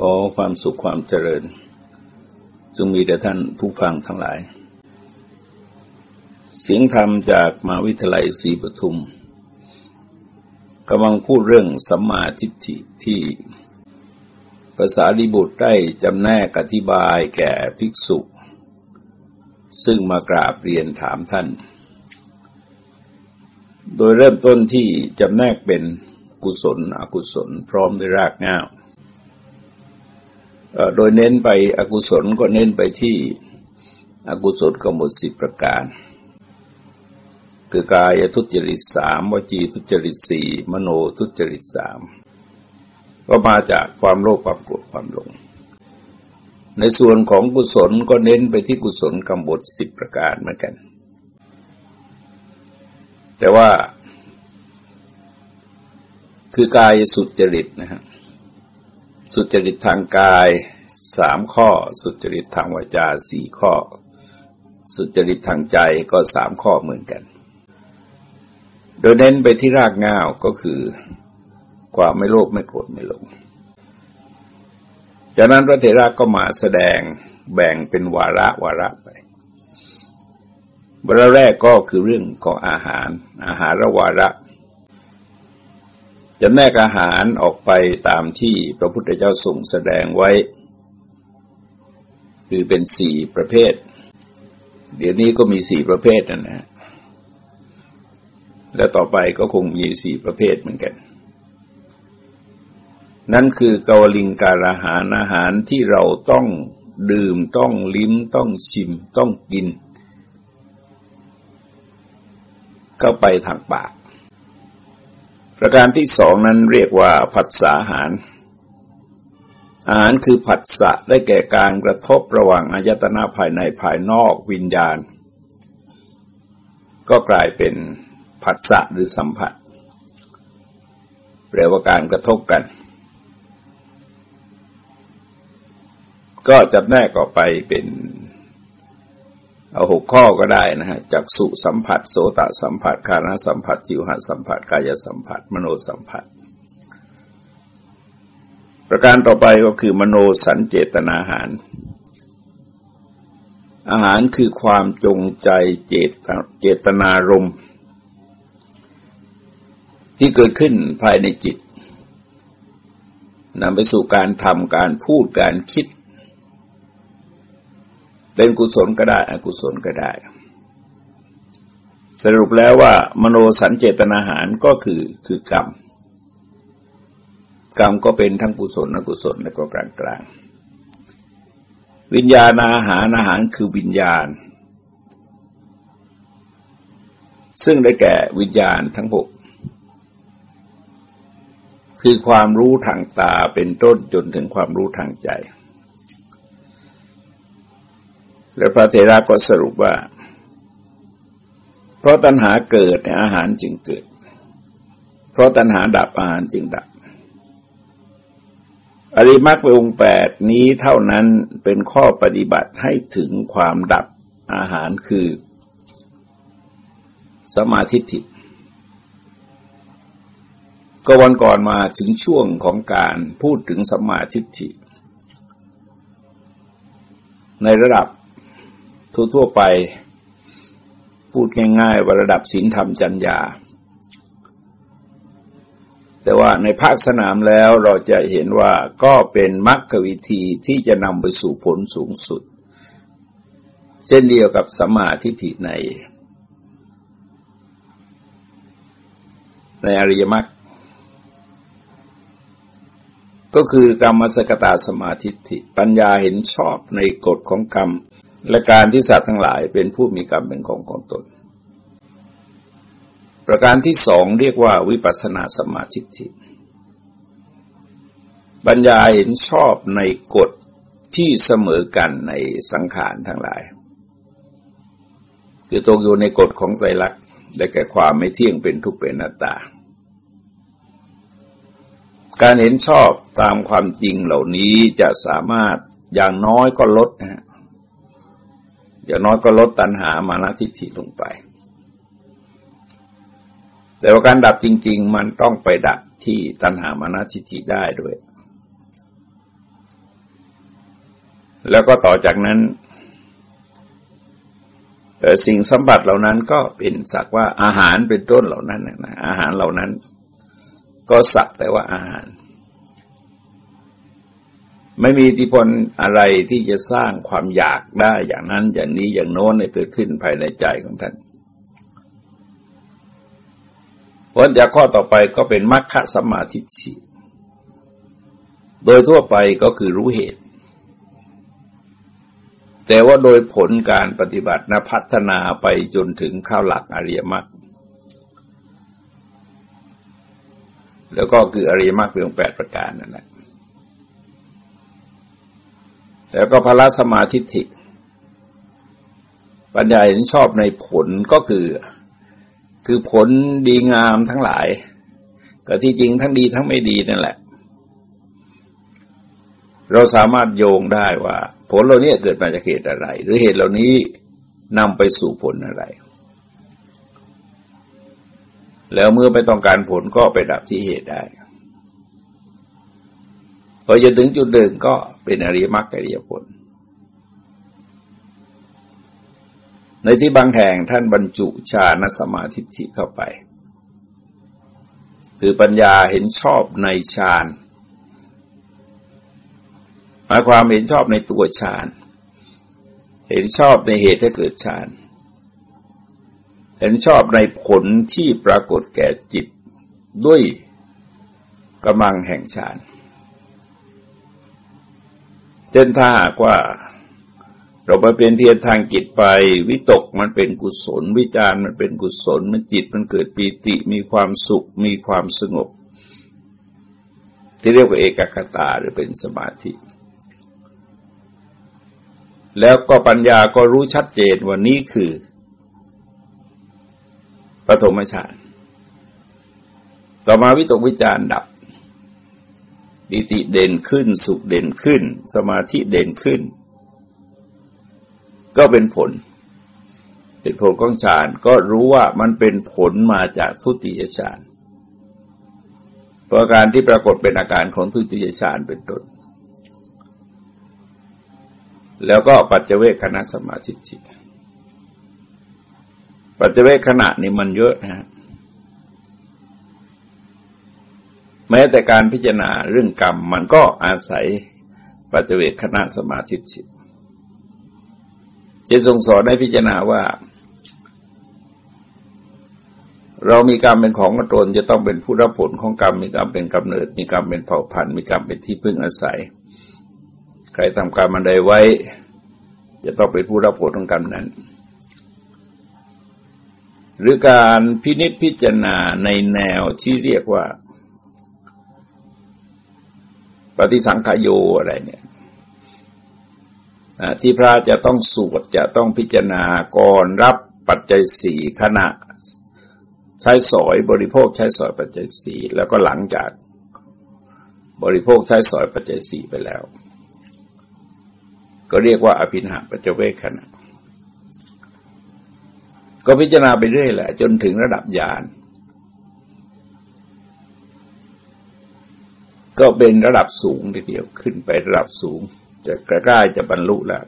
ขอความสุขความเจริญ จงมีแด่ท่านผู้ฟังทั้งหลาย เสียงธรรมจากมหาวิทยาลัยศรีปทุมกำลังพูดเรื่องสัมมาทิฏฐิที่ภาษาดิบุตรได้จำแนกอธิบายแก่ภิกษุ ซึ่งมากราบเรียนถามท่าน โดยเริ่มต้นที่จำแนกเป็นกุศลอกุศลพร้อมด้วยรากง่าว โดยเน้นไปอกุศลก็เน้นไปที่อกุศลกำหนดสิบประการ คือกายทุจริตสามวจีทุจริตสี่มโนทุจริตสามก็มาจากความโลภความโกรธความหลง ในส่วนของกุศลก็เน้นไปที่กุศลกำบทสิบประการเหมือนกัน แต่ว่า คือกายสุจริตนะครับ สุจริตทางกายสามข้อ สุจริตทางวาจาสี่ข้อ สุจริตทางใจก็สามข้อเหมือนกัน โดยเน้นไปที่รากง่าวก็คือความไม่โลภไม่โกรธไม่หลงจากนั้นพระเถระก็มาแสดงแบ่งเป็นวาระวาระไปวาระแรกก็คือเรื่องของอาหาร อาหารวาระ จะแนกอาหารออกไปตามที่พระพุทธเจ้าทรงแสดงไว้ คือเป็นสี่ประเภท เดี๋ยวนี้ก็มีสี่ประเภทนะนะ และต่อไปก็คงมีสี่ประเภทเหมือนกัน นั่นคือกาวลิงการอาหารอาหารที่เราต้องดื่มต้องลิ้มต้องชิมต้องกิน เข้าไปทางปาก ประการที่สองนั้นเรียกว่าผัสสะอาหาร อาหารคือผัสสะได้แก่การกระทบระหว่างอายตนะภายในภายนอกวิญญาณ ก็กลายเป็นผัสสะหรือสัมผัสแปลว่าการกระทบกัน ก็จะแนกออกไปเป็น เอาหกข้อก็ได้นะฮะจากสุสัมผัส โสตสัมผัสคานาสัมผัส จิวหสัมผัส กายสัมผัส มโนสัมผัส ประการต่อไปก็คือมโนสัญเจตนาอาหาร อาหารคือความจงใจเจตเจตนารมที่เกิดขึ้นภายในจิตนำไปสู่การทำการพูดการคิด เป็นกุศลก็ได้ อกุศลก็ได้ สรุปแล้วว่ามโนสัญเจตนาหารก็คือคือกรรม กรรมก็เป็นทั้งกุศลอกุศลและก็กลางกลางวิญญาณอาหารอาหารคือวิญญาณ ซึ่งได้แก่วิญญาณทั้งหกคือความรู้ทางตาเป็นต้นจนถึงความรู้ทางใจ และพระเทระก็สรุปว่า เพราะตัณหาเกิดอาหารจึงเกิด เพราะตัณหาดับอาหารจึงดับ อริมักไปองค์แปดนี้เท่านั้นเป็นข้อปฏิบัติให้ถึงความดับอาหารคือ สมาธิิก็วันก่อนมาถึงช่วงของการพูดถึงสมาธิิในระดับ ทั่วๆไปพูดง่ายๆว่าระดับศีลธรรมจัญญา แต่ว่าในภาคสนามแล้วเราจะเห็นว่าก็เป็นมรรควิธีที่จะนำไปสู่ผลสูงสุด เช่นเดียวกับสมาธิฐิใน ในอริยมรรคก็คือกรรมสกตาสมาธิิปัญญาเห็นชอบในกฎของกรรม และการที่สัตว์ทั้งหลายเป็นผู้มีกรรมเป็นของของตน ประการที่สองเรียกว่าวิปัสนาสมาธิิปัญญาเห็นชอบในกฎที่เสมอกันในสังขารทั้งหลาย คือตรงอยู่ในกฎของไตรลักษณ์ได้แก่ความไม่เที่ยงเป็นทุกข์เป็นนัตตา การเห็นชอบตามความจริงเหล่านี้จะสามารถอย่างน้อยก็ลดนะฮะ อย่างน้อยก็ลดตัณหามานะทิฏฐิลงไป แต่ว่าการดับจริง ๆ มันต้องไปดับที่ตัณหามานะทิฏฐิได้ด้วย แล้วก็ต่อจากนั้นสิ่งสมบัติเหล่านั้นก็เป็นสักว่าอาหารเป็นต้นเหล่านั้นนะอาหารเหล่านั้น ก็สักแต่ว่าอาหาร ไม่มีอิทธิพลอะไรที่จะสร้างความอยากได้อย่างนั้นอย่างนี้อย่างโน้นเกิดขึ้นภายในใจของท่านผลจากข้อต่อไปก็เป็นมัคคสมาธิิโดยทั่วไปก็คือรู้เหตุ แต่ว่าโดยผลการปฏิบัตินะพัฒนาไปจนถึงข้าวหลักอริยมรรคแล้วก็คืออริยมรรคเพียงแปดประการนั่นแหละ แต่ก็พละสมาธิิปัญญาเห็นชอบในผลก็คือ คือผลดีงามทั้งหลาย ก็ที่จริงทั้งดีทั้งไม่ดีนั่นแหละ เราสามารถโยงได้ว่า ผลเหล่านี้เกิดมาจากเหตุอะไร หรือเหตุเหล่านี้นำไปสู่ผลอะไร แล้วเมื่อไปต้องการผลก็ไปดับที่เหตุได้ พอจะถึงจุดเดิมก็เป็นอริยมรรคอริยผล ในที่บางแห่งท่านบรรจุฌานสมาธิิเข้าไป คือปัญญาเห็นชอบในฌานหมายความเห็นชอบในตัวฌานเห็นชอบในเหตุให้เกิดฌานเห็นชอบในผลที่ปรากฏแก่จิตด้วยกำลังแห่งฌาน เช่นถ้าหากว่า เราไปเป็นเพียรทางจิตไป วิตกมันเป็นกุศล วิจารมันเป็นกุศล มันจิตมันเกิดปีติมีความสุขมีความสงบ ที่เรียกว่าเอกคตาหรือเป็นสมาธิ แล้วก็ปัญญาก็รู้ชัดเจนว่านี้คือปฐมฌานต่อมาวิตกวิจารดับ ปิติเด่นขึ้น สุขเด่นขึ้น สมาธิเด่นขึ้น ก็เป็นผล เป็นผลของฌานก็รู้ว่ามันเป็นผลมาจากทุติยฌานเพราะการที่ปรากฏเป็นอาการของทุติยฌานเป็นต้นแล้วก็ปัจเจเวคณะสมาธิจิตปัจเจเวคขณะนี่มันเยอะนะฮะ แม้แต่การพิจารณาเรื่องกรรมมันก็อาศัยปัจเจเวคณะสมาธิจิตจะทรงสอนให้พิจารณาว่า เรามีกรรมเป็นของตนจะต้องเป็นผู้รับผลของกรรม มีกรรมเป็นกำเนิด มีกรรมเป็นเผ่าพันธุ์ มีกรรมเป็นที่พึ่งอาศัย ใครทำกรรมอันใดไว้ จะต้องเป็นผู้รับผลของกรรมนั้น หรือการพินิจพิจารณาในแนวที่เรียกว่า ปฏิสังขโยอะไรเนี่ยที่พระจะต้องสวดจะต้องพิจารณาก่อนรับปัจจัยสี่ขณะ ใช้สอยบริโภคใช้สอยปัจจัยสี่แล้วก็หลังจากบริโภคใช้สอยปัจจัยสี่ไปแล้ว ก็เรียกว่าอภินหาปัจเจเวคขณะ ก็พิจารณาไปเรื่อยแหละ จนถึงระดับญาณ ก็เป็นระดับสูงทีเดียวขึ้นไประดับสูง จะใกล้จะบรรลุแล้ว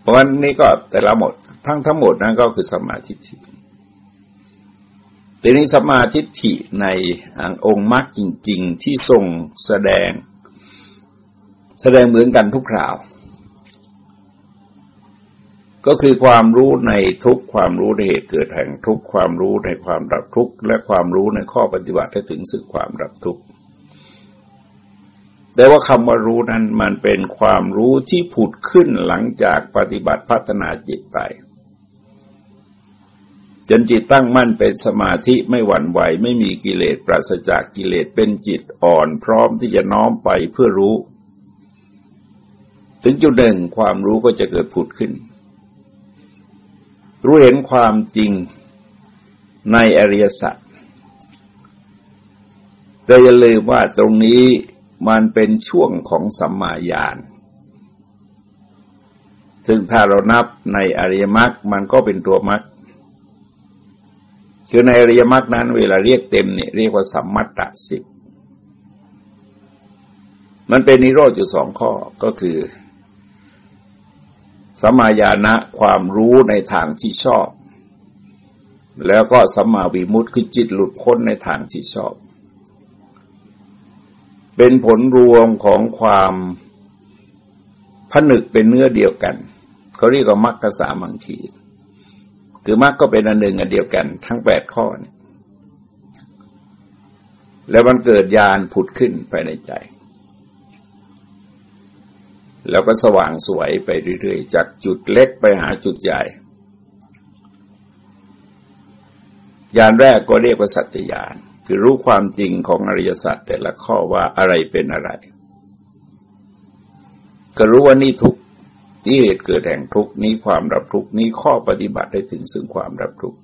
เพราะฉะนั้นนี่ก็แต่ละหมดทั้งทั้งหมดนั้นก็คือสมาธิิทีนี้สมาธิิในองค์มรรคจริง ๆ ที่ทรงแสดง แสดงเหมือนกันทุกคราว ก็คือความรู้ในทุกความรู้ในเหตุเกิดแห่งทุกความรู้ในความดับทุกและความรู้ในข้อปฏิบัติให้ถึงสึกความดับทุกแต่ว่าคำว่ารู้นั้นมันเป็นความรู้ที่ผุดขึ้นหลังจากปฏิบัติพัฒนาจิตไปจนจิตตั้งมั่นเป็นสมาธิไม่หวั่นไหวไม่มีกิเลสปราศจากกิเลสเป็นจิตอ่อนพร้อมที่จะน้อมไปเพื่อรู้ ถึงจุดหนึ่งความรู้ก็จะเกิดผุดขึ้น รู้เห็นความจริงในอริยสัจแต่อย่าลืมว่าตรงนี้มันเป็นช่วงของสัมมาญาณซึ่งถ้าเรานับในอริยมรรคมันก็เป็นตัวมรรคคือในอริยมรรคนั้นเวลาเรียกเต็มเนี่ยเรียกว่าสัมมัตตสิบมันเป็นนิโรธอยู่สองข้อก็คือ สมาญาณะความรู้ในทางที่ชอบ แล้วก็สัมมาวิมุตติคือจิตหลุดพ้นในทางที่ชอบ เป็นผลรวมของความผนึกเป็นเนื้อเดียวกัน เขาเรียกว่ามรรคสามังคีคือมรรคก็เป็นอันหนึ่งอันเดียวกันทั้งแปดข้อเนี่ยแล้วมันเกิดญาณผุดขึ้นภายในใจ แล้วก็สว่างสวยไปเรื่อยๆ จากจุดเล็กไปหาจุดใหญ่ญาณแรกก็เรียกว่าสัตยาน คือรู้ความจริงของอริยสัจแต่ละข้อว่าอะไรเป็นอะไร ก็รู้ว่านี่ทุกที่เหตุเกิดแห่งทุกนี้ความรับทุกนี้ข้อปฏิบัติได้ถึงซึ่งความรับทุก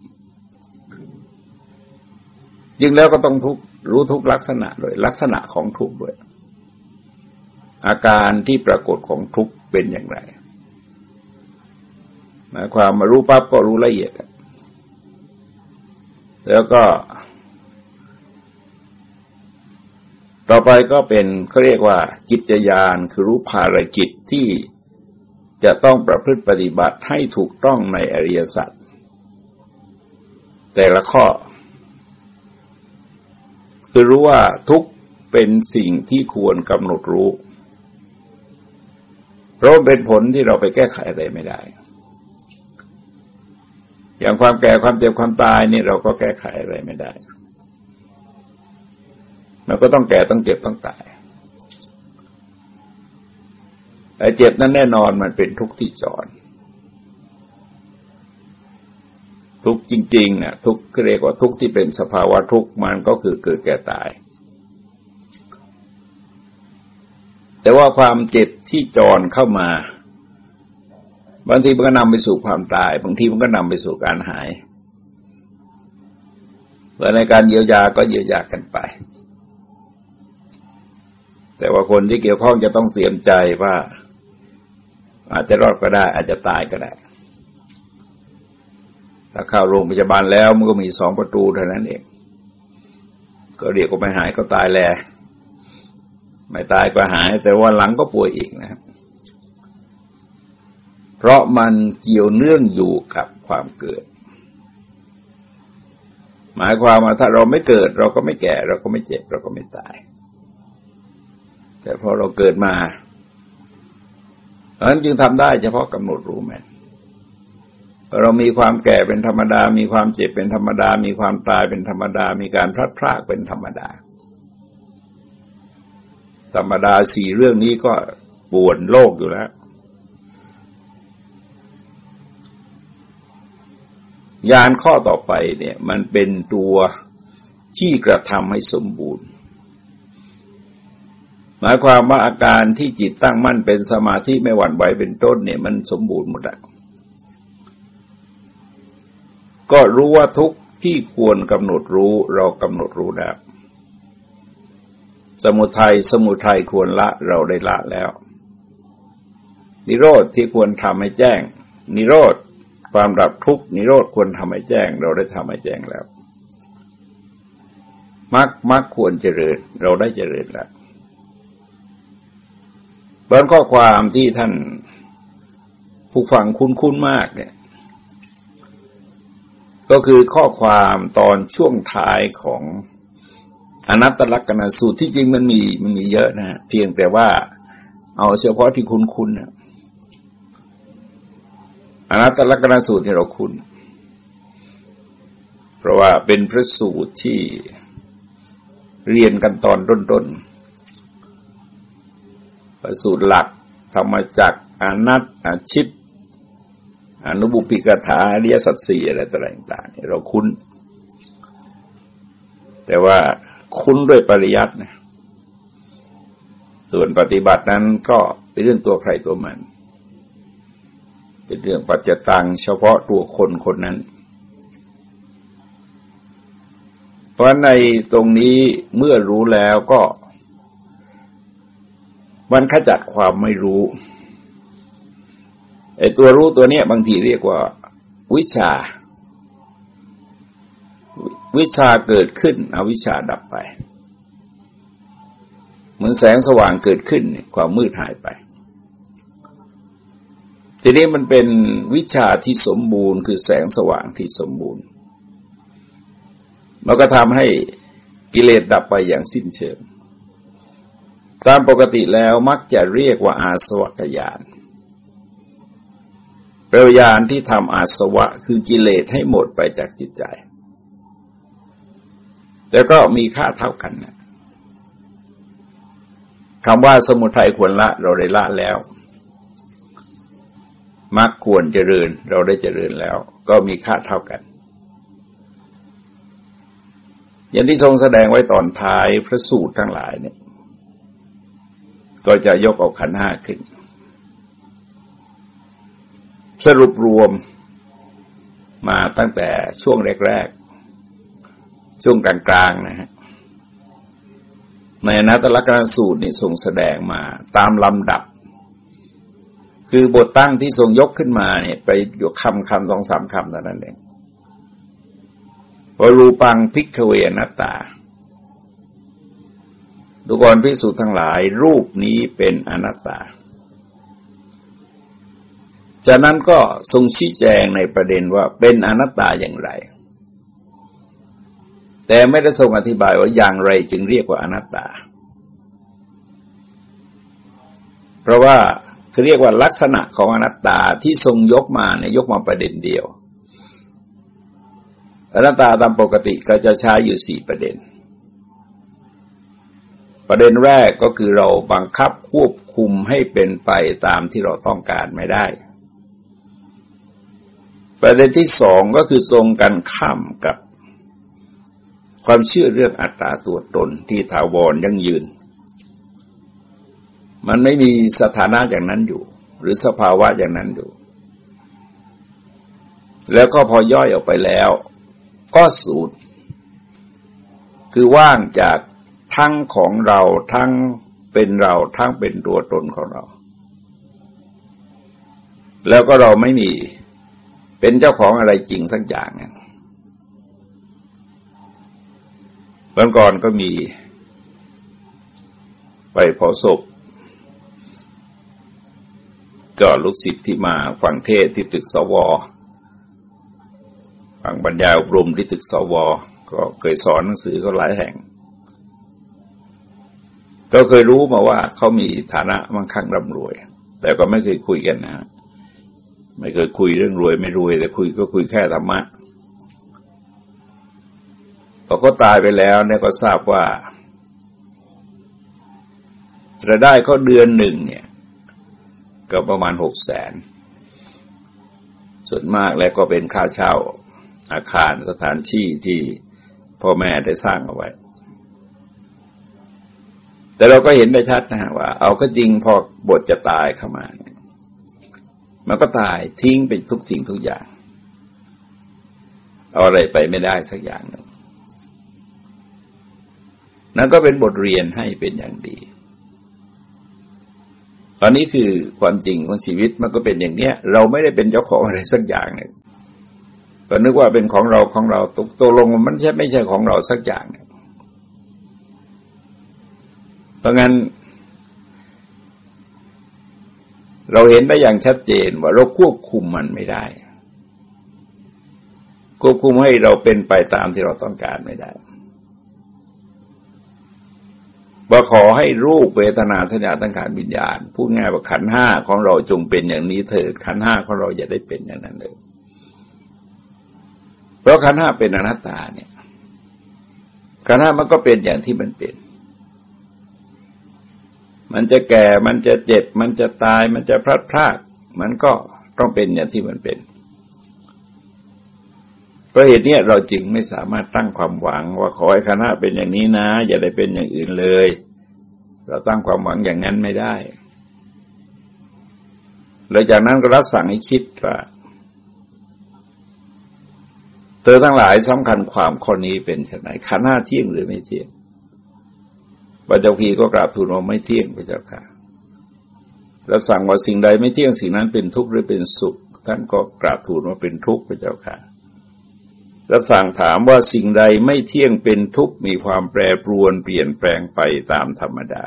ยิ่งแล้วก็ต้องทุกรู้ทุกลักษณะเลยลักษณะของทุกด้วย อาการที่ปรากฏของทุกเป็นอย่างไรหมายความมารู้ปั๊บก็รู้ละเอียด แล้วก็ ต่อไปก็เป็นเขาเรียกว่า กิจยานคือรู้ภารกิจที่จะต้องประพฤติปฏิบัติให้ถูกต้องในอริยสัจแต่ละข้อ คือรู้ว่าทุกเป็นสิ่งที่ควรกำหนดรู้ เพราะเป็นผลที่เราไปแก้ไขอะไรไม่ได้ อย่างความแก่ความเจ็บความตายนี่เราก็แก้ไขอะไรไม่ได้ มันก็ต้องแก่ต้องเจ็บต้องตายไอ้เจ็บนั้นแน่นอนมันเป็นทุกข์ที่จรทุกข์จริงๆน่ะทุกข์เรียกว่าทุกข์ที่เป็นสภาวะทุกข์มันก็คือเกิดแก่ตาย แต่ว่าความเจ็บที่จรเข้ามา บางทีมันก็นำไปสู่ความตาย บางทีมันก็นำไปสู่การหายและในการเยียวยาก็เยียวยากันไป แต่ว่าคนที่เกี่ยวข้องจะต้องเตรียมใจว่า อาจจะรอดก็ได้ อาจจะตายก็ได้ถ้าเข้าโรงพยาบาลแล้วมันก็มีสองประตูเท่านั้นเอง ก็เรียกว่าไม่หายก็ตายแหละ ไม่ตายก็หาย แต่ว่าหลังก็ป่วยอีกนะครับเพราะมันเกี่ยวเนื่องอยู่กับความเกิด หมายความว่าถ้าเราไม่เกิด เราก็ไม่แก่ เราก็ไม่เจ็บ เราก็ไม่ตาย แต่พอเราเกิดมาเพราะนั้นจึงทำได้เฉพาะกำหนดรู้แม่นเรามีความแก่เป็นธรรมดา มีความเจ็บเป็นธรรมดา มีความตายเป็นธรรมดา มีการพลัดพรากเป็นธรรมดา ธรรมดาสี่เรื่องนี้ก็ปวดโลกอยู่แล้ว ยานข้อต่อไปเนี่ย มันเป็นตัวที่กระทำให้สมบูรณ์ หมายความว่าอาการที่จิตตั้งมั่นเป็นสมาธิไม่หวั่นไหวเป็นต้นเนี่ยมันสมบูรณ์หมดแล้วก็รู้ว่าทุกที่ควรกำหนดรู้เรากำหนดรู้แล้ว สมุทัยสมุทัยควรละเราได้ละแล้ว นิโรธที่ควรทำให้แจ้ง นิโรธความดับทุกนิโรธควรทำให้แจ้ง เราได้ทำให้แจ้งแล้วมรรคมรรคควรเจริญ เราได้เจริญแล้วบางข้อความที่ท่านผู้ฟังคุ้นๆมากเนี่ย ก็คือข้อความตอนช่วงท้ายของ อนัตตลักษณสูตรที่จริงมันมีมันมีเยอะนะ เพียงแต่ว่าเอาเฉพาะที่คุ้นๆนะอนัตตลักษณสูตรที่เราคุ้นเพราะว่าเป็นพระสูตรที่เรียนกันตอนต้นๆสูตรหลักธรรมจักอนัตอาชิต อนุบุพิกถาอริยสัจสี่อะไรต่างๆเราคุ้น แต่ว่า คุ้นด้วยปริยัตินะส่วนปฏิบัตินั้นก็เป็นเรื่องตัวใครตัวมัน เป็นเรื่องปัจจตังเฉพาะตัวคนคนนั้น เพราะในตรงนี้เมื่อรู้แล้วก็ มันขจัดความไม่รู้ไอ้ตัวรู้ตัวเนี้ยบางทีเรียกว่า วิชา วิชาเกิดขึ้น อวิชาดับไป เหมือนแสงสว่างเกิดขึ้นความมืดหายไป ทีนี้มันเป็นวิชาที่สมบูรณ์ คือแสงสว่างที่สมบูรณ์มันก็ทำให้กิเลสดับไปอย่างสิ้นเชิง ตามปกติแล้วมักจะเรียกว่าอาสวัคยานเปลวยานที่ทำอาสวะคือกิเลสให้หมดไปจากจิตใจ แต่ก็มีค่าเท่ากันนะคำว่าสมุทัยควรละเราได้ละแล้วมักควรเจริญเราได้เจริญแล้ว ก็มีค่าเท่ากัน อย่างที่ทรงแสดงไว้ตอนท้ายพระสูตรทั้งหลายเนี่ย ก็จะยกเอาขันห้าขึ้น สรุปรวมมาตั้งแต่ช่วงแรก ช่วงกลางๆนะฮะในนัตลกนสูตรนี่ทรงแสดงมาตามลำดับ คือบทตั้งที่ทรงยกขึ้นมาเนี่ย ไปยกคำคำสองสามคำเท่านั้นเองวรูปังพิกเวนัตตาดูกรพิสูจน์ทั้งหลาย รูปนี้เป็นอนัตตา จากนั้นก็ทรงชี้แจงในประเด็นว่าเป็นอนัตตาอย่างไร แต่ไม่ได้ทรงอธิบายว่าอย่างไรจึงเรียกว่าอนัตตา เพราะว่าเขาเรียกว่าลักษณะของอนัตตาที่ทรงยกมาเนี่ยยกมาประเด็นเดียว อนัตตาตามปกติก็จะใช้อยู่สี่ประเด็น ประเด็นแรกก็คือเราบังคับควบคุมให้เป็นไปตามที่เราต้องการไม่ได้ ประเด็นที่สองก็คือทรงกันข้ามกับ ความเชื่อเรื่องอัตตาตัวตนที่ถาวรยั่งยืน มันไม่มีสถานะอย่างนั้นอยู่ หรือสภาวะอย่างนั้นอยู่ แล้วก็พอย่อยออกไปแล้ว ก็สูตร คือว่างจากทั้งของเราทั้งเป็นเราทั้งเป็นตัวตนของเรา แล้วก็เราไม่มีเป็นเจ้าของอะไรจริงสักอย่างนึง วันก่อนก็มีไปพอศพก็ลูกศิษย์ที่มาฟังเทศที่ตึกสวฟังบรรยายอบรมที่ตึกสวก็เคยสอนหนังสือเขาหลายแห่ง ก็เคยรู้มาว่าเขามีฐานะมั่งคั่งร่ำรวย แต่ก็ไม่เคยคุยกันนะ ไม่เคยคุยเรื่องรวยไม่รวย แต่คุยก็คุยแค่ธรรมะ พอเขาตายไปแล้วเนี่ยก็ทราบว่ารายได้เขาเดือนหนึ่งเนี่ย ก็ประมาณหกแสน ส่วนมากแล้วก็เป็นค่าเช่าอาคารสถานที่ที่พ่อแม่ได้สร้างเอาไว้ แต่เราก็เห็นได้ชัดนะฮะว่า เอาก็จริงพอบทจะตายเข้ามาเนี่ยมันก็ตายทิ้งไปทุกสิ่งทุกอย่าง เอาอะไรไปไม่ได้สักอย่างหนึ่ง นั่นก็เป็นบทเรียนให้เป็นอย่างดี ตอนนี้คือความจริงของชีวิตมันก็เป็นอย่างเนี้ย เราไม่ได้เป็นเจ้าของอะไรสักอย่างหนึ่งก็นึกว่าเป็นของเราของเราตกตกลงมันใช่ไม่ใช่ของเราสักอย่างนึ่งเพราะงั้น เราเห็นได้อย่างชัดเจนว่าเราควบคุมมันไม่ได้ ควบคุมให้เราเป็นไปตามที่เราต้องการไม่ได้ ว่าขอให้รูปเวทนาสัญญาตั้งการวิญญาณพูดง่ายว่าขันห้าของเราจงเป็นอย่างนี้เถิดขันห้าของเราอย่าได้เป็นอย่างนั้นเลยเพราะขันห้าเป็นอนัตตาเนี่ยขันห้ามันก็เป็นอย่างที่มันเป็น มันจะแก่มันจะเจ็บ มันจะตายมันจะพลัดพราก มันก็ต้องเป็นอย่างที่มันเป็น เพราะเหตุนี้เราจึงไม่สามารถตั้งความหวังว่าขอให้คณะเป็นอย่างนี้นะ อย่าได้เป็นอย่างอื่นเลย เราตั้งความหวังอย่างนั้นไม่ได้หลังจากนั้นก็รับสั่งให้คิดว่าเธอทั้งหลายสำคัญความข้อนี้เป็นไงขันห้าเที่ยงหรือไม่เที่ยงพระเจ้าคีก็กราบทูลว่าไม่เที่ยงพระเจ้าค่ะแล้วสั่งว่าสิ่งใดไม่เที่ยงสิ่งนั้นเป็นทุกข์หรือเป็นสุขท่านก็กราบทูลว่าเป็นทุกข์พระเจ้าค่ะ แล้วสั่งถามว่าสิ่งใดไม่เที่ยงเป็นทุกข์มีความแปรปรวนเปลี่ยนแปลงไปตามธรรมดา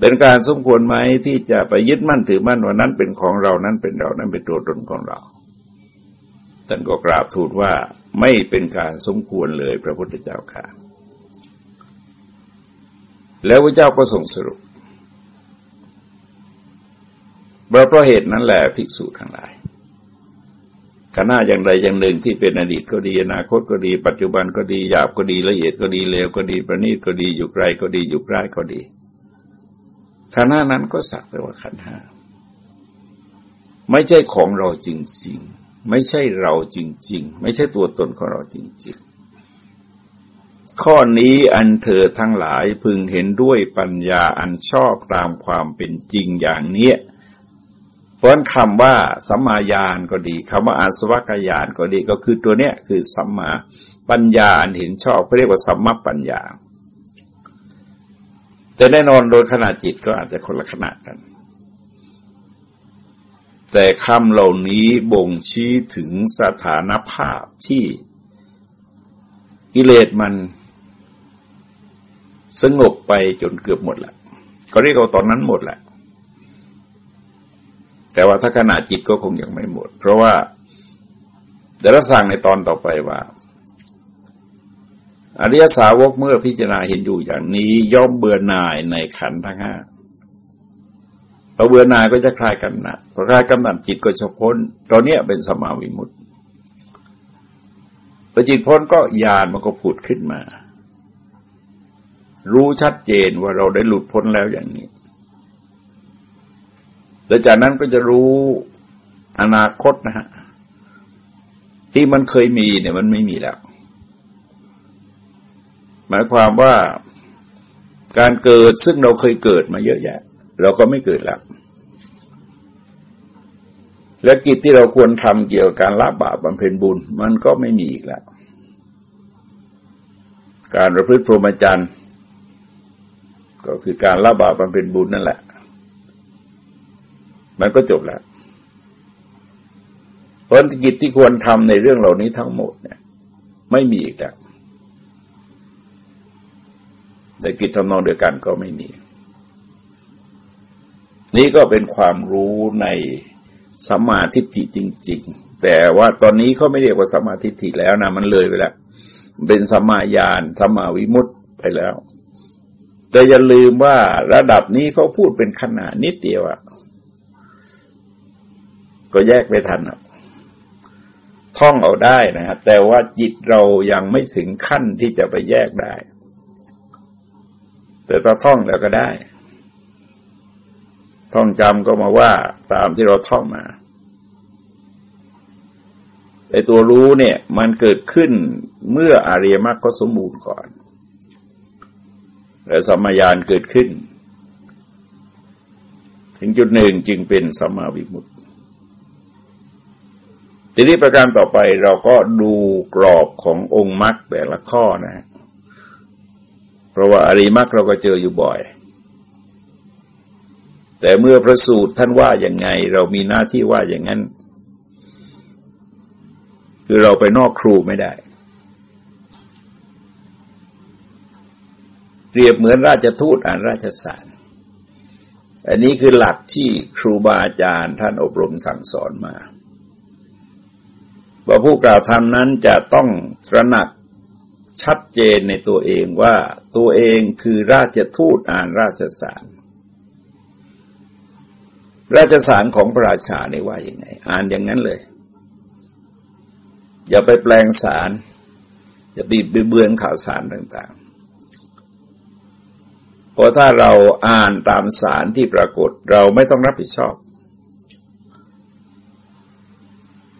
เป็นการสมควรไหมที่จะไปยึดมั่นถือมั่นว่านั้นเป็นของเรานั้นเป็นเรานั้นเป็นตัวตนของเราท่านก็กราบทูลว่าไม่เป็นการสมควรเลยพระพุทธเจ้าค่ะ แล้วพระเจ้าก็ส่งสรุปเพราะเหตุนั้นแหละภิกษุทั้งหลาย ขณะอย่างใดอย่างหนึ่งที่เป็นอดีตก็ดี อนาคตก็ดี ปัจจุบันก็ดีหยาบก็ดีละเอียดก็ดีเลวก็ดีประณีตก็ดีอยู่ไกลก็ดีอยู่ใกล้ก็ดีขณะนั้นก็สักแต่ว่าขันห้าไม่ใช่ของเราจริง ๆ ไม่ใช่เราจริง ๆ ไม่ใช่ตัวตนของเราจริง ๆ ข้อนี้อันเธอทั้งหลายพึงเห็นด้วยปัญญาอันชอบตามความเป็นจริงอย่างเนี้ย เพราะคำว่าสัมมาญาณก็ดีคำว่าอาสวัคยานก็ดีก็คือตัวเนี้ยคือสัมมาปัญญาอันเห็นชอบเขาเรียกว่าสัมมาปัญญา แต่แน่นอนโดยขนาดจิตก็อาจจะคนละขนาดกัน แต่คำเหล่านี้บ่งชี้ถึงสถานภาพที่กิเลสมันสงบไปจนเกือบหมดแหละก็เรียกว่าตอนนั้นหมดแหละ แต่ว่าถ้าขณะจิตก็คงยังไม่หมด เพราะว่าเดี๋ยวเราสั่งในตอนต่อไปว่า อริยสาวกเมื่อพิจารณาเห็นอยู่อย่างนี้ ย่อมเบื่อหน่ายในขันธ์ทั้งห้าพอเบื่อหน่ายก็จะคลายกันนะพอคลายกำหนัดจิตก็จะพ้น ตอนนี้เป็นสมาวิมุตติพอจิตพ้นก็ญาณมันก็ผุดขึ้นมา รู้ชัดเจนว่าเราได้หลุดพ้นแล้วอย่างนี้ แต่จากนั้นก็จะรู้อนาคตนะฮะที่มันเคยมีเนี่ยมันไม่มีแล้ว หมายความว่าการเกิดซึ่งเราเคยเกิดมาเยอะแยะ เราก็ไม่เกิดแล้วและกิจที่เราควรทำเกี่ยวกับการละบาปบำเพ็ญบุญ มันก็ไม่มีอีกแล้ว การประพฤติพรหมจรรย์ก็คือการละบาปบำเพ็ญบุญนั่นแหละ มันก็จบแล้วเพราะกิจที่ควรทำในเรื่องเหล่านี้ทั้งหมดเนี่ย ไม่มีอีกแล้วแต่กิจทำนองเดียวกันก็ไม่มี นี่ก็เป็นความรู้ในสัมมาทิฏฐิจริง ๆ แต่ว่าตอนนี้เขาไม่เรียกว่าสัมมาทิฏฐิแล้วนะมันเลยไปแล้ว เป็นสัมมาญาณสัมมาวิมุตต์ไปแล้ว แต่อย่าลืมว่าระดับนี้เขาพูดเป็นขนาดนิดเดียวอะ ก็แยกไม่ทันท่องเอาได้นะฮะแต่ว่าจิตเรายังไม่ถึงขั้นที่จะไปแยกได้ แต่ถ้าท่องแล้วก็ได้ ท่องจำก็มาว่าตามที่เราท่องมาแต่ตัวรู้เนี่ย มันเกิดขึ้นเมื่ออาริยมรรคก็สมบูรณ์ก่อน แล้วสมยานเกิดขึ้น ถึงจุดหนึ่งจึงเป็นสมมาวิมุตติ ทีนี้ประการต่อไปเราก็ดูกรอบขององค์มรรคแต่ละข้อนะ เพราะว่าอริมรรคเราก็เจออยู่บ่อยแต่เมื่อพระสูตรท่านว่าอย่างไง เรามีหน้าที่ว่าอย่างนั้น คือเราไปนอกครูไม่ได้ เปรียบเหมือนราชทูตอ่านราชสารอันนี้คือหลักที่ครูบาอาจารย์ท่านอบรมสั่งสอนมา ว่าผู้กล่าวธรรมนั้นจะต้องตระหนักชัดเจนในตัวเองว่าตัวเองคือราชทูตอ่านราชสาร ราชสารของพระราชาเนี่ว่าอย่างไง อ่านอย่างนั้นเลย อย่าไปแปลงสาร อย่าบีบเบือนข่าวสารต่างๆเพราะถ้าเราอ่านตามสารที่ปรากฏเราไม่ต้องรับผิดชอบ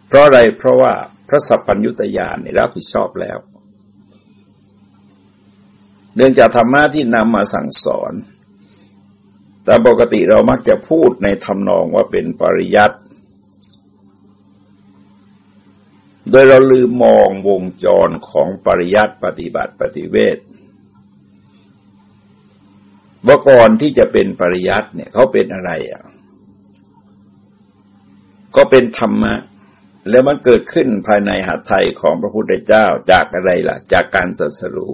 เพราะอะไรเพราะว่าพระสัพพัญญุตยานรับผิดชอบแล้วเนื่องจากธรรมะที่นำมาสั่งสอนแตามปกติเรามักจะพูดในทำนองว่าเป็นปริยัติโดยเราลืมมองวงจรของปริยัติปฏิบัติปฏิเวทว่าก่อนที่จะเป็นปริยัติเนี่ยเขาเป็นอะไรอะ ก็เป็นธรรมะ แล้วมันเกิดขึ้นภายในหัตถไทยของพระพุทธเจ้าจากอะไรล่ะ จากการสัสรู้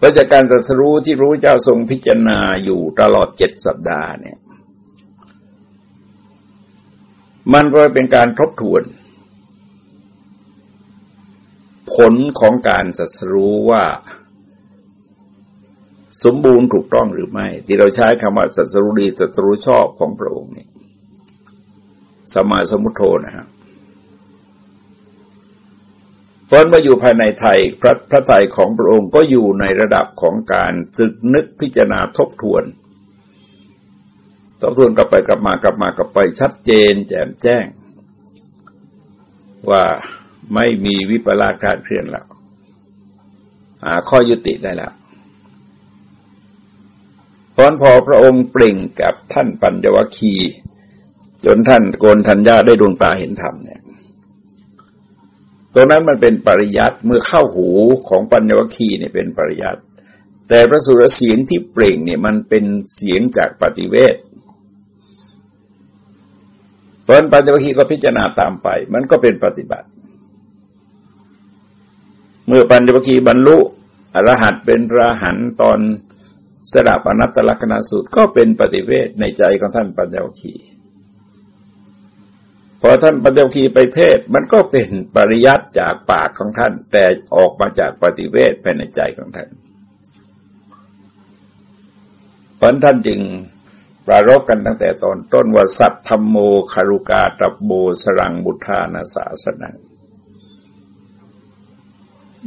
พประจากการตรัสรู้ที่รู้เจ้าทรงพิจารณาอยู่ตลอดเจ็ดสัปดาห์เนี่ย มันก็เป็นการทบทวน ผลของการตรัสรู้ว่าสมบูรณ์ถูกต้องหรือไม่ ที่เราใช้คำว่าสัตรู้ดีสัตรู้ชอบของพระองค์เนี่ย สมาสมุทโธนะครับพราะมาอยู่ภายในไทยพระพระไตรของพระองค์ก็อยู่ในระดับของการสึกนึกพิจารณาทบทวน ทบทวนกลับไปกลับมากลับมากลับไปชัดเจน แจ่มแจ้ง ว่าไม่มีวิปลาสคาดเคลื่อนแล้วหาข้อยุติได้แล้วพราะพอพระองค์เปล่งกับท่านปัญญวคี จนท่านโกนทัญญาได้ดวงตาเห็นธรรมเนี่ยตรงนั้นมันเป็นปริยัติเมื่อเข้าหูของปัญญวคีเนี่ยเป็นปริยัติแต่พระสุรเสียงที่เปล่งเนี่ยมันเป็นเสียงจากปฏิเวทตอนปัญญวคีก็พิจารณาตามไป มันก็เป็นปฏิบัติ เมื่อปัญญวคีบรรลุอรหัตเป็นราหันตอนสดับอนัตตลกนาสูตรก็เป็นปฏิเวทในใจของท่านปัญญวคี พอท่านปัญญคีไปเทศมันก็เป็นปริยัติจากปากของท่าน แต่ออกมาจากปฏิเวทภายในใจของท่านเพราะท่านจึงปรารบกันตั้งแต่ตอนต้นว่าสัตธรรมโมคารุกาตับโบสรังบุทานาสาสนัง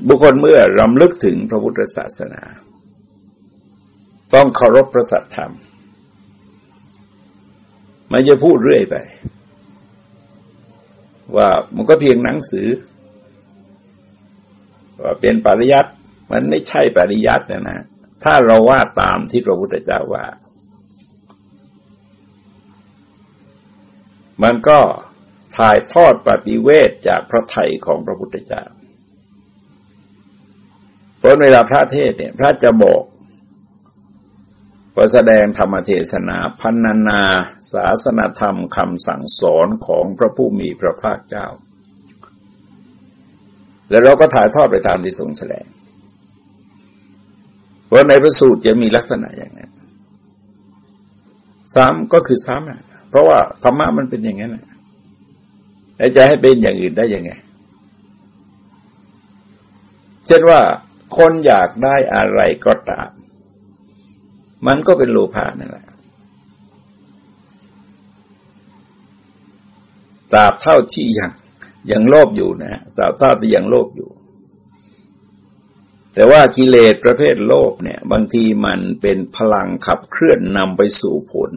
บุคคลเมื่อรำลึกถึงพระพุทธศาสนา ต้องเคารพพระสัตธรรม ไม่จะพูดเรื่อยไป ว่ามันก็เพียงหนังสือ ว่าเป็นปริยัติมันไม่ใช่ปริยัตินะนะถ้าเราว่าตามที่พระพุทธเจ้าว่า มันก็ถ่ายทอดปฏิเวทจากพระไทยของพระพุทธเจ้าเพราะเวลาพระเทศเนี่ย พระจะบอก ก็แสดงธรรมเทศนาพันนานาศาสนธรรมคำสั่งสอนของพระผู้มีพระภาคเจ้า แล้วเราก็ถ่ายทอดไปตามที่ทรงแสดง เพราะในพระสูตรจะมีลักษณะอย่างนั้น ซ้ำก็คือซ้ำนะเพราะว่าธรรมะมันเป็นอย่างนั้นนะแล้วจะให้เป็นอย่างอื่นได้ยังไง เช่นว่าคนอยากได้อะไรก็ตาม มันก็เป็นโลภะนั่นแหละตราบเท่าที่ยังยังโลภอยู่นะตราบเท่าที่ยังโลภอยู่ แต่ว่ากิเลสประเภทโลภเนี่ย บางทีมันเป็นพลังขับเคลื่อนนำไปสู่ผล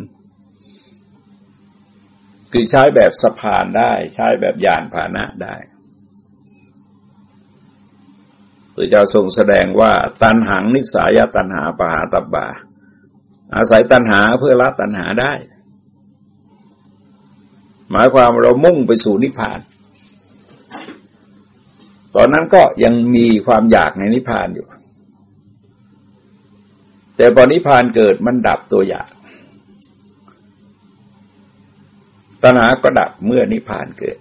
คือใช้แบบสะพานได้ ใช้แบบยานพาหนะได้พระเจ้าทรงแสดงว่า ตันหังนิสายตันหาปหาตบบา อาศัยตัณหาเพื่อละตัณหาได้ หมายความเรามุ่งไปสู่นิพพาน ตอนนั้นก็ยังมีความอยากในนิพพานอยู่ แต่พอนิพพานเกิดมันดับตัวอยาก ตัณหาก็ดับเมื่อนิพพานเกิด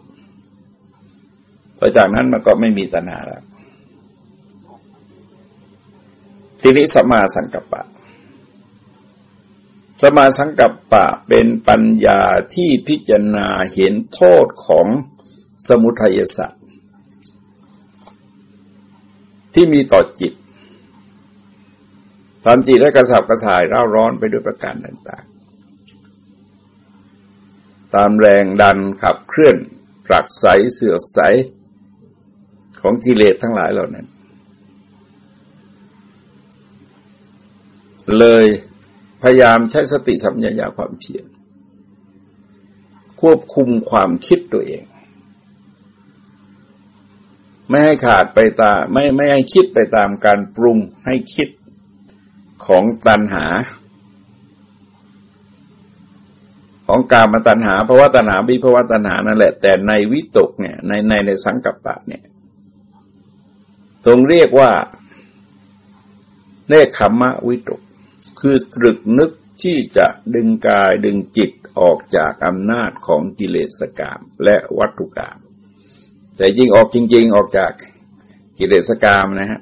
พอจากนั้นมันก็ไม่มีตัณหาแล้วทีนี้สมาสังกัปปะ สมาสังกัปปะเป็นปัญญาที่พิจารณาเห็นโทษของสมุทัยสัตว์ที่มีต่อจิตทำจิตให้กระสับกระส่ายร้าร้อนไปด้วยประการต่างๆ ตามแรงดันขับเคลื่อนปรักใสเสือกใสของกิเลสทั้งหลายเหล่านั้น เลย พยายามใช้สติสัมปญญะความเพียรควบคุมความคิดตัวเอง ไม่ให้ขาดไปตาไม่ไม่ให้คิดไปตามการปรุงให้คิดของตัณหา ของกามาตัณหาเพราะว่าตัณหาบิเพราะว่าตัณหานั่นแหละ แต่ในวิตกเนี่ยในในในสังกัปปะเนี่ย ตรงเรียกว่าเนคขมมะวิตก คือตรึกนึกที่จะดึงกายดึงจิตออกจากอำนาจของกิเลสกรรมและวัตถุกรรมแต่ยิ่งออกจริง ๆ ออกจากกิเลสกรรมนะฮะ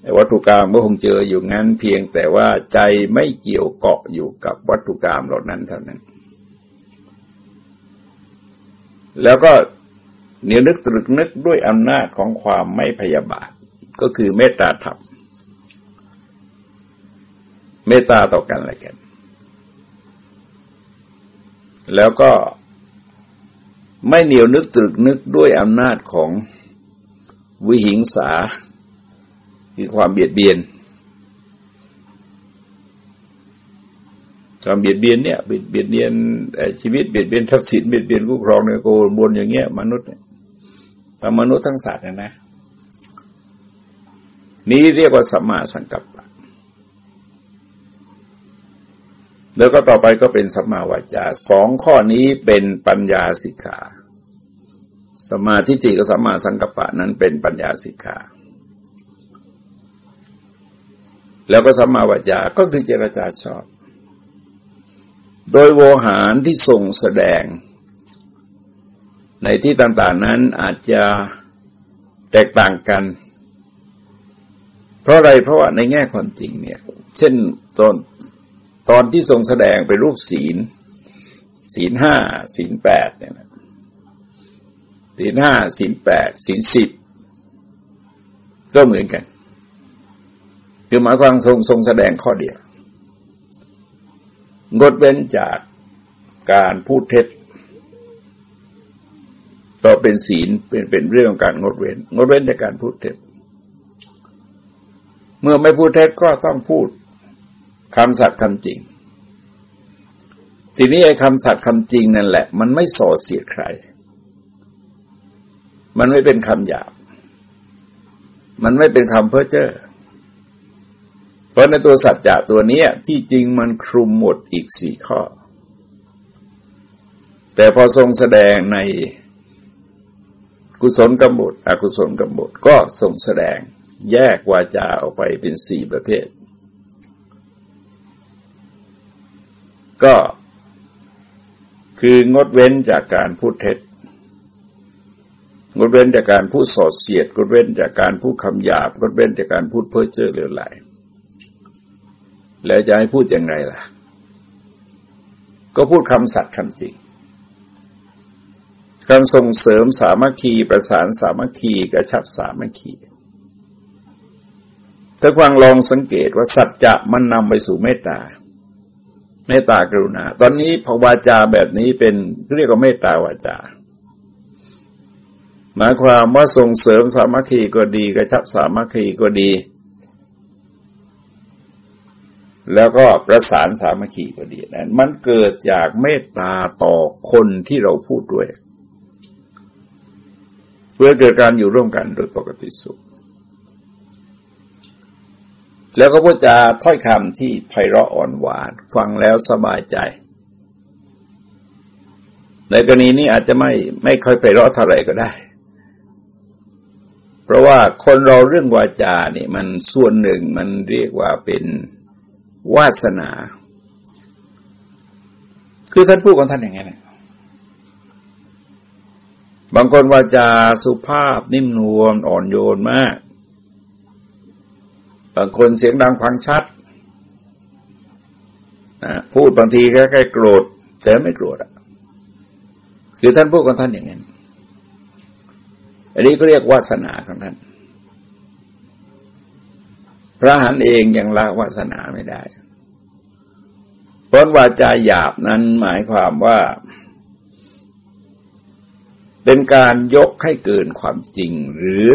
แต่วัตถุกรรมก็คงเจออยู่งั้นเพียงแต่ว่าใจไม่เกี่ยวเกาะอยู่กับวัตถุกรรมเหล่านั้นเท่านั้น แล้วก็เหนียวนึกตรึกนึกด้วยอำนาจของความไม่พยาบาท ก็คือเมตตาธรรม เมตตาต่อกันอะไรกัน แล้วก็ไม่เหนียวนึกตรึกนึกด้วยอำนาจของวิหิงสาคือความเบียดเบียน ความเบียดเบียนเนี่ยเบียดเบียนเบียนชีวิตเบียดเบียนทรัพย์สินเบียดเบียนคู่ครองเนี่ยโกบนอย่างเงี้ยมนุษย์เนี่ยทั้งมนุษย์ทั้งสัตว์นะนะ นี้เรียกว่าสัมมาสังกัปปะ แล้วก็ต่อไปก็เป็นสัมมาวาจาสองข้อนี้เป็นปัญญาสิกขาสมาธิจิกับสัมมาสังกัปปะนั้นเป็นปัญญาสิกขาแล้วก็สัมมาวาจาก็คือเจรจาชอบ โดยโวหารที่ส่งแสดง ในที่ต่าง ๆ นั้นอาจจะแตกต่างกัน เพราะอะไรเพราะว่าในแง่ความจริงเนี่ย เช่นตอน ตอนที่ทรงแสดงเป็นรูปศีล ศีลห้าศีลแปดเนี่ยศีลห้าศีลแปดศีลสิบก็เหมือนกัน คือหมายความทรงทรงแสดงข้อเดียว งดเว้นจากการพูดเท็จต่อเป็นศีลเป็นเป็นเรื่องการงดเว้น งดเว้นจากการพูดเท็จ เมื่อไม่พูดเท็จก็ต้องพูด คำสัตย์คำจริง ทีนี้ไอ้คำสัตย์คำจริงนั่นแหละ มันไม่ส่อเสียดใคร มันไม่เป็นคำหยาบ มันไม่เป็นคำเพ้อเจ้อเพราะในตัวสัจจะตัวนี้ที่จริงมันคลุมหมดอีกสี่ข้อ แต่พอทรงแสดงในกุศลกำหนดอกุศลกำหนดก็ทรงแสดงแยกวาจาออกไปเป็นสี่ประเภท ก็คืองดเว้นจากการพูดเท็จ งดเว้นจากการพูดสอดเสียด งดเว้นจากการพูดคำหยาบ งดเว้นจากการพูดเพ้อเจ้อเลือไหล แล้วจะให้พูดอยังไงล่ะ ก็พูดคำสัตย์คำจริงการส่งเสริมสามัคคีประสานสามัคคีกระชับสามัคคีถ้าฟังลองสังเกตว่าสัจจะมันนำไปสู่เมตตา เมตตากรุณา ตอนนี้พวาจาแบบนี้เป็นเรียกว่าเมตตาวาจา หมายความว่าส่งเสริมสามัคคีก็ดี กระชับสามัคคีก็ดี แล้วก็ประสานสามัคคีก็ดีนั้นมันเกิดจากเมตตาต่อคนที่เราพูดด้วย เพื่อเกิดการอยู่ร่วมกันโดยปกติสุข แล้วก็พูดจาถ้อยคำที่ไพเราะอ่อนหวาน ฟังแล้วสบายใจ ในกรณีนี้อาจจะไม่ไม่ค่อยไพเราะเท่าไหร่ก็ได้ เพราะว่าคนเราเรื่องวาจาเนี่ยมันส่วนหนึ่งมันเรียกว่าเป็นวาสนา คือท่านพูดของท่านอย่างไงนะบางคนวาจาสุภาพนิ่มนวลอ่อนโยนมาก คนเสียงดังฟังชัดนะพูดบางทีแค่แค่โกรธ แต่ไม่โกรธอะคือท่านพูดของท่านอย่างนั้นอันนี้ก็เรียกวาสนาของท่าน พระหันเองยังละวาสนาไม่ได้เพราะวาจาหยาบนั้นหมายความว่า เป็นการยกให้เกินความจริงหรือ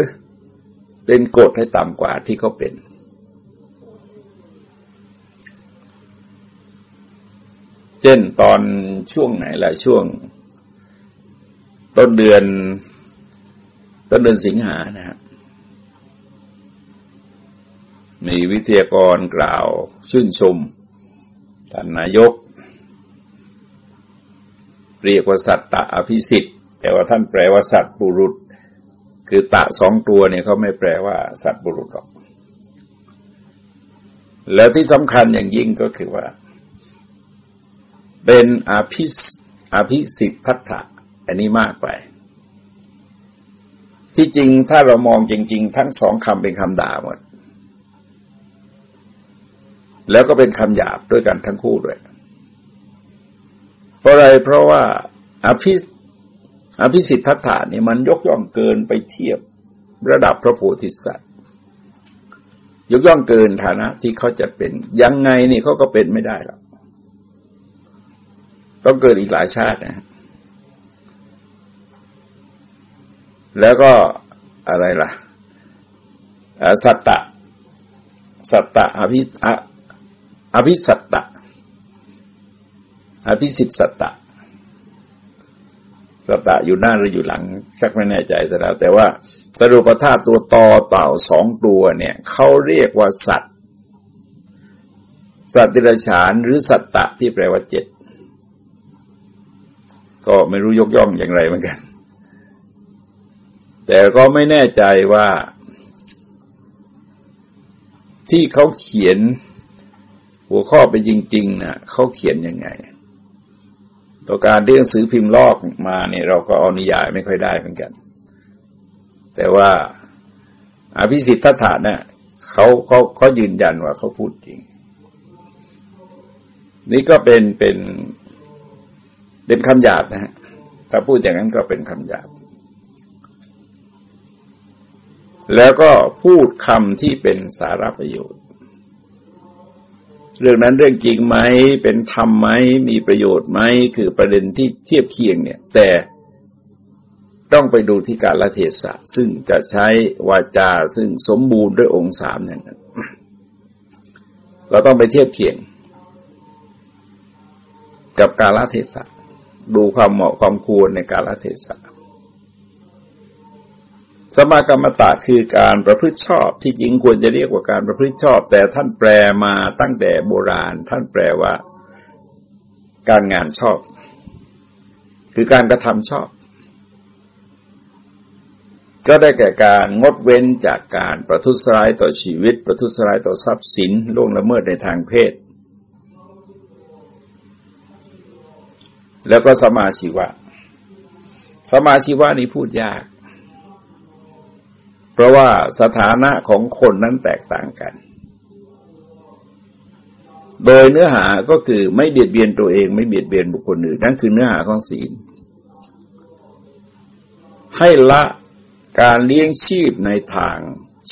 เป็นกฎให้ต่ำกว่าที่เขาเป็น ช่นตอนช่วงไหนล่ะช่วง ต้นเดือน ต้นเดือนสิงหานะครับมีวิทยากรกล่าวชื่นชมท่านนายก เรียกว่าสัตตะอภิสิทธิ์ แต่ว่าท่านแปลว่าสัตบุรุษ คือตะสองตัวเนี่ยเขาไม่แปลว่าสัตบุรุษหรอก แล้วที่สำคัญอย่างยิ่งก็คือว่า เป็นอภิสอภิสิทธัตถะอันนี้มากไป ที่จริงถ้าเรามองจริง ๆ ทั้งสองคำเป็นคำด่าหมด แล้วก็เป็นคำหยาบด้วยกันทั้งคู่ด้วย เพราะอะไรเพราะว่าอภิอภิสิทธัตถานี่มันยกย่องเกินไปเทียบระดับพระโพธิสัตว์ ยกย่องเกินฐานะที่เขาจะเป็น ยังไงนี่เขาก็เป็นไม่ได้หรอก ต้องเกิดอีกหลายชาตินะ แล้วก็อะไรล่ะ สัตตะ สัตตะอภิอภิสัตตะ อภิสิทธสัตตะ สัตตะอยู่หน้าหรืออยู่หลังชักไม่แน่ใจแต่แล้ว แต่ว่าสรุปธาตุตัวตอเต่าสองตัวเนี่ยเขาเรียกว่าสัตว์สัตว์ติรฉานหรือสัตตะที่แปลว่าเจ็ด ก็ไม่รู้ยกย่องอย่างไรเหมือนกัน แต่ก็ไม่แน่ใจว่า ที่เขาเขียนหัวข้อไปจริง ๆนะ่ะเขาเขียนยังไงต่อการเรื่องสือพิมพ์ลอกมาเนี่ยเราก็เอานิยายไม่ค่อยได้เหมือนกัน แต่ว่าอภิสิทธัตถะเนี่ยเขาเขาเขายืนยันว่าเขาพูดจริง นี่ก็เป็นเป็น เป็นคำหยาบนะฮะถ้าพูดอย่างนั้นก็เป็นคำหยาบ แล้วก็พูดคำที่เป็นสาระประโยชน์ เรื่องนั้นเรื่องจริงไหม เป็นธรรมไหม มีประโยชน์ไหม คือประเด็นที่เทียบเคียงเนี่ย แต่ต้องไปดูที่การละเทศะ ซึ่งจะใช้วาจาซึ่งสมบูรณ์ด้วยองค์สามนั้นเราต้องไปเทียบเคียง กับการละเทศะ ดูความเหมาะความควรในการละเทศะสมากรรมตะคือการประพฤติชอบที่จริงควรจะเรียกว่าการประพฤติชอบ แต่ท่านแปลมาตั้งแต่โบราณ ท่านแปลว่า การงานชอบ คือการกระทำชอบ ก็ได้แก่การงดเว้นจากการประทุษร้ายต่อชีวิต ประทุษร้ายต่อทรัพย์สินล่วงละเมิดในทางเพศ แล้วก็สมาชีวะ สมาชีวะนี้พูดยาก เพราะว่าสถานะของคนนั้นแตกต่างกัน โดยเนื้อหาก็คือไม่เบียดเบียนตัวเอง ไม่เบียดเบียนบุคคลอื่นนั่นคือเนื้อหาของศีล ให้ละการเลี้ยงชีพในทาง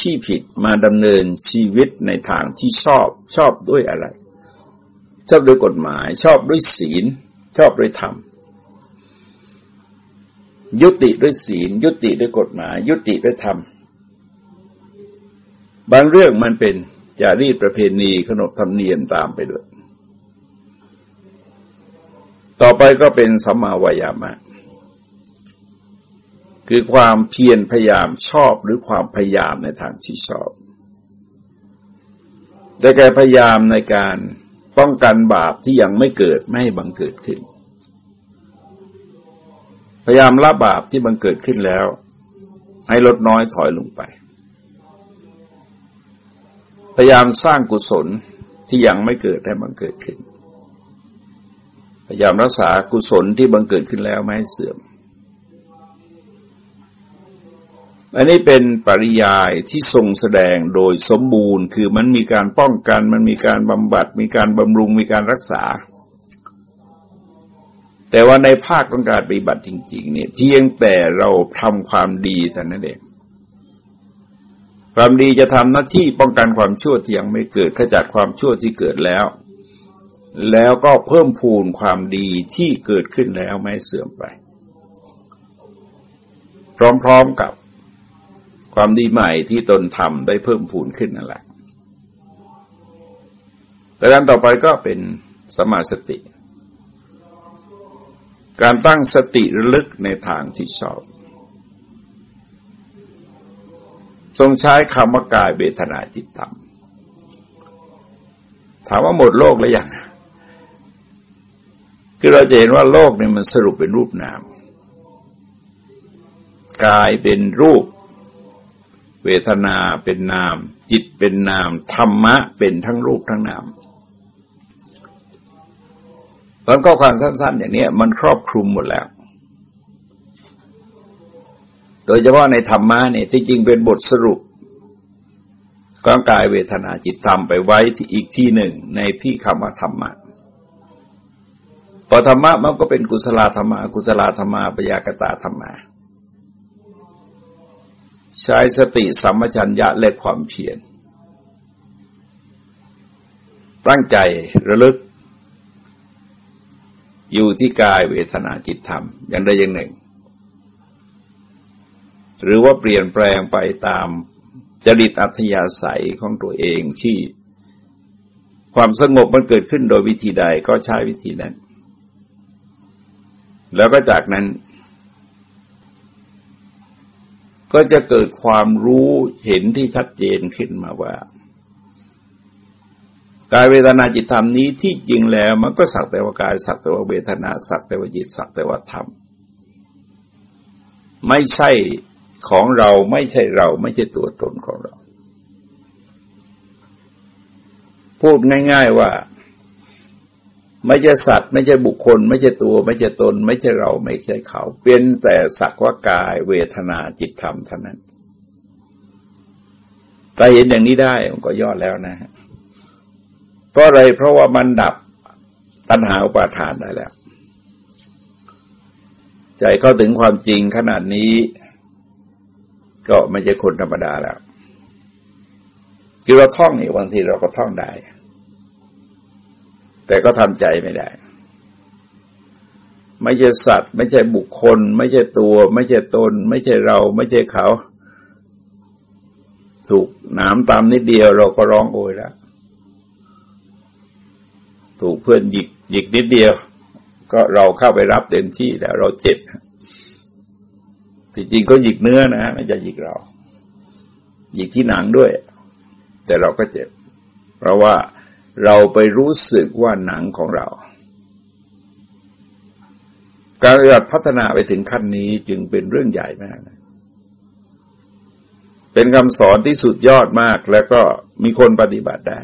ชีพผิดมาดำเนินชีวิตในทางที่ชอบชอบด้วยอะไร ชอบด้วยกฎหมายชอบด้วยศีล ชอบด้วยธรรมยุติด้วยศีล ยุติด้วยกฎหมาย ยุติด้วยธรรม บางเรื่องมันเป็นจารีตประเพณีขนบธรรมเนียมตามไปด้วย ต่อไปก็เป็นสัมมาวายามะ คือความเพียรพยายามชอบหรือความพยายามในทางที่ชอบ ได้แก่พยายามในการ ป้องกันบาปที่ยังไม่เกิดไม่ให้บังเกิดขึ้น พยายามละบาปที่บังเกิดขึ้นแล้ว ให้ลดน้อยถอยลงไป พยายามสร้างกุศลที่ยังไม่เกิดให้บังเกิดขึ้น พยายามรักษากุศลที่บังเกิดขึ้นแล้วไม่ให้เสื่อม อันนี้เป็นปริยายที่ทรงแสดงโดยสมบูรณ์ คือมันมีการป้องกัน มันมีการบำบัด มีการบำรุง มีการรักษา แต่ว่าในภาคของการปฏิบัติจริง ๆ เนี่ย เพียงแต่เราทำความดีแต่านั้นเองความดีจะทำหน้าที่ป้องกันความชั่วที่ยังไม่เกิดขจัดความชั่วที่เกิดแล้ว แล้วก็เพิ่มพูนความดีที่เกิดขึ้นแล้วไม่เสื่อมไป พร้อมๆกับ ความดีใหม่ที่ตนทำได้เพิ่มพูนขึ้นนั่นแหละแต่การต่อไปก็เป็นสมาสติ การตั้งสติระลึกในทางที่ชอบ ทรงใช้คำว่ากายเวทนาจิตธรรม ถามว่าหมดโลกแล้วยัง คือเราจะเห็นว่าโลกเนี่ยมันสรุปเป็นรูปนาม กายเป็นรูป เวทนาเป็นนาม จิตเป็นนาม ธรรมะเป็นทั้งรูปทั้งนามเพราะข้อความสั้น ๆ อย่างนี้มันครอบคลุมหมดแล้ว โดยเฉพาะในธรรมะเนี่ยที่จริงเป็นบทสรุปกางกายเวทนาจิตธรรมไปไว้ที่อีกที่หนึ่งในที่คำว่าธรรมะพอธรรมะมันก็เป็นกุศลธรรมะกุศลธรรมะปยากตาธรรมะ ใช้สติสัมปชัญญะและความเพียรตั้งใจระลึก อยู่ที่กายเวทนาจิตธรรมอย่างใดอย่างหนึ่ง หรือว่าเปลี่ยนแปลงไปตามจริตอัธยาศัยของตัวเองที่ความสงบมันเกิดขึ้นโดยวิธีใดก็ใช้วิธีนั้น แล้วก็จากนั้น ก็จะเกิดความรู้เห็นที่ชัดเจนขึ้นมาว่ากายเวทนาจิตธรรมนี้ที่จริงแล้ว มันก็สักแต่ว่ากายสักแต่ว่าเวทนาสักแต่ว่าจิตสักแต่ว่าธรรม ไม่ใช่ของเราไม่ใช่เราไม่ใช่ตัวตนของเรา พูดง่าย ๆว่า ไม่ใช่สัตว์ ไม่ใช่บุคคล ไม่ใช่ตัว ไม่ใช่ตน ไม่ใช่เราไม่ใช่เขา เป็นแต่สักว่ากายเวทนาจิตธรรมเท่านั้นแต่เห็นอย่างนี้ได้มันก็ยอดแล้วนะเพราะอะไรเพราะว่ามันดับตัณหาอุปาทานได้แล้ว ใจเข้าถึงความจริงขนาดนี้ ก็ไม่ใช่คนธรรมดาแล้วคือเราท่องนี่บางทีเราก็ท่องได้ แต่ก็ทำใจไม่ได้ ไม่ใช่สัตว์ ไม่ใช่บุคคล ไม่ใช่ตัว ไม่ใช่ตน ไม่ใช่เรา ไม่ใช่เขา ถูกน้ำตามนิดเดียวเราก็ร้องโอยแล้วถูกเพื่อนหยิกหยิกนิดเดียว ก็เราเข้าไปรับเต็มที่แล้วเราเจ็บที่จริงก็หยิกเนื้อนะไม่จะหยิกเราหยิกที่หนังด้วย แต่เราก็เจ็บ เพราะว่า เราไปรู้สึกว่าหนังของเรา การปฏิพัฒนาไปถึงขั้นนี้จึงเป็นเรื่องใหญ่มากนะเป็นคำสอนที่สุดยอดมากแล้วก็มีคนปฏิบัติได้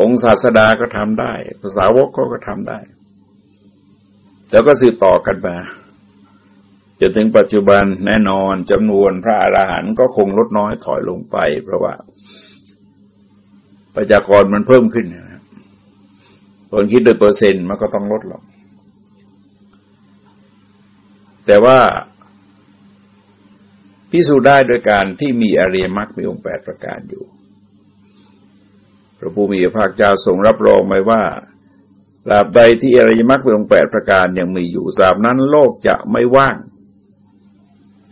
องค์ศาสดาก็ทำได้ ภาษาวกก็ก็ทำได้ แล้วก็สืบต่อกันมาจนถึงปัจจุบันแน่นอนจำนวนพระอาหารหันต์ก็คงลดน้อยถอยลงไป เพราะว่า ประชากรมันเพิ่มขึ้นนะคนคิดโดยเปอร์เซ็นต์มันก็ต้องลดลงแต่ว่าพิสูจน์ได้โดยการที่มีอริยมรรคมีองค์แปดประการอยู่ พระผู้มีพระภาคเจ้าทรงรับรองไว้ว่าตราบใดที่อริยมรรคมีองค์แปดประการยังมีอยู่ตราบนั้นโลกจะไม่ว่าง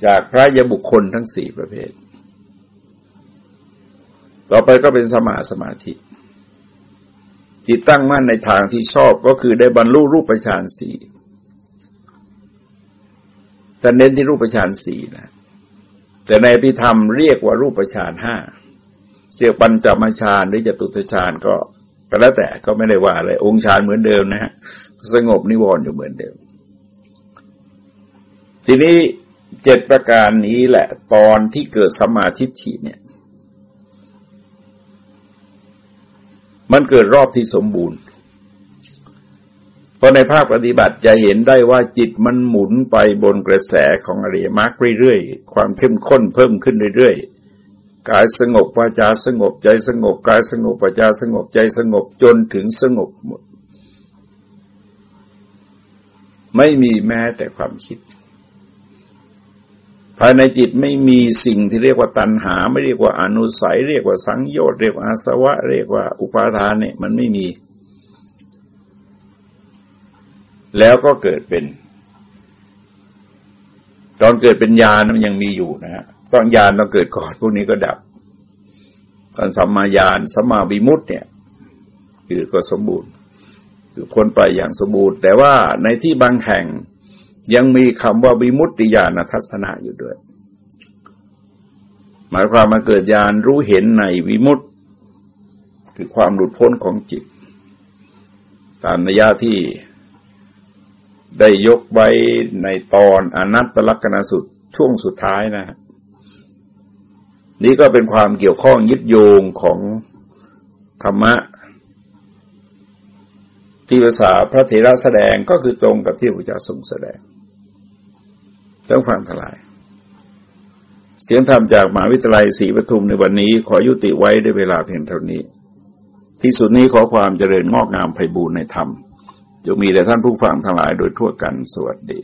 จากพระยบุคคลทั้งสี่ประเภท ต่อไปก็เป็นสมาสมาธิจิตตั้งมั่นในทางที่ชอบก็คือได้บรรลุรูปฌานสี่แต่เน้นที่รูปฌานสี่นะ แต่ในพิธรรมเรียกว่ารูปฌานห้าเรียกปัญจมาฌานหรือจตุตฌานก็ก็แล้วแต่ก็ไม่ได้ว่าอะไร องค์ฌานเหมือนเดิมนะฮะสงบนิวรณ์อยู่เหมือนเดิม ทีนี้เจ็ดประการนี้แหละ ตอนที่เกิดสมาธิฐิเนี่ย มันเกิดรอบที่สมบูรณ์ เพราะในภาคปฏิบัติจะเห็นได้ว่าจิตมันหมุนไปบนกระแสของอริยมรรคเรื่อยๆ ความเข้มข้นเพิ่มขึ้นเรื่อยๆ กายสงบวาจาสงบใจสงบกายสงบวาจาสงบใจสงบจนถึงสงบหมด ไม่มีแม้แต่ความคิด ภายในจิตไม่มีสิ่งที่เรียกว่าตัณหา ไม่เรียกว่าอนุสัย เรียกว่าสังโยชน์เรียกว่าอาสวะ เรียกว่าอุปาทานเนี่ยมันไม่มี แล้วก็เกิดเป็น ตอนเกิดเป็นญาณมันยังมีอยู่นะฮะตอนญาณต้องเกิดก่อนพวกนี้ก็ดับตอนสัมมาญาณสัมมาวิมุตต์เนี่ยคือก็สมบูรณ์ คือพ้นไปอย่างสมบูรณ์ แต่ว่าในที่บางแห่ง ยังมีคำว่าวิมุตติญาณทัศนะอยู่ด้วย หมายความมาเกิดญาณรู้เห็นในวิมุตติคือความหลุดพ้นของจิต ตามนัยยะที่ได้ยกไว้ในตอนอนัตตลักษณสุดช่วงสุดท้ายนะ นี่ก็เป็นความเกี่ยวข้องยึดโยงของธรรมะที่ภาษาพระเถระแสดงก็คือตรงกับที่พระเจ้าทรงแสดง ต้องฟังทลาย เสียงธรรมจากมหาวิทยาลัยศรีปทุมในวันนี้ขอยุติไว้ด้วยเวลาเพียงเท่านี้ ที่สุดนี้ขอความเจริญงอกงามไพบูรณ์ในธรรมจะมีแด่ท่านผู้ฟังทั้งหลายโดยทั่วกันสวัสดี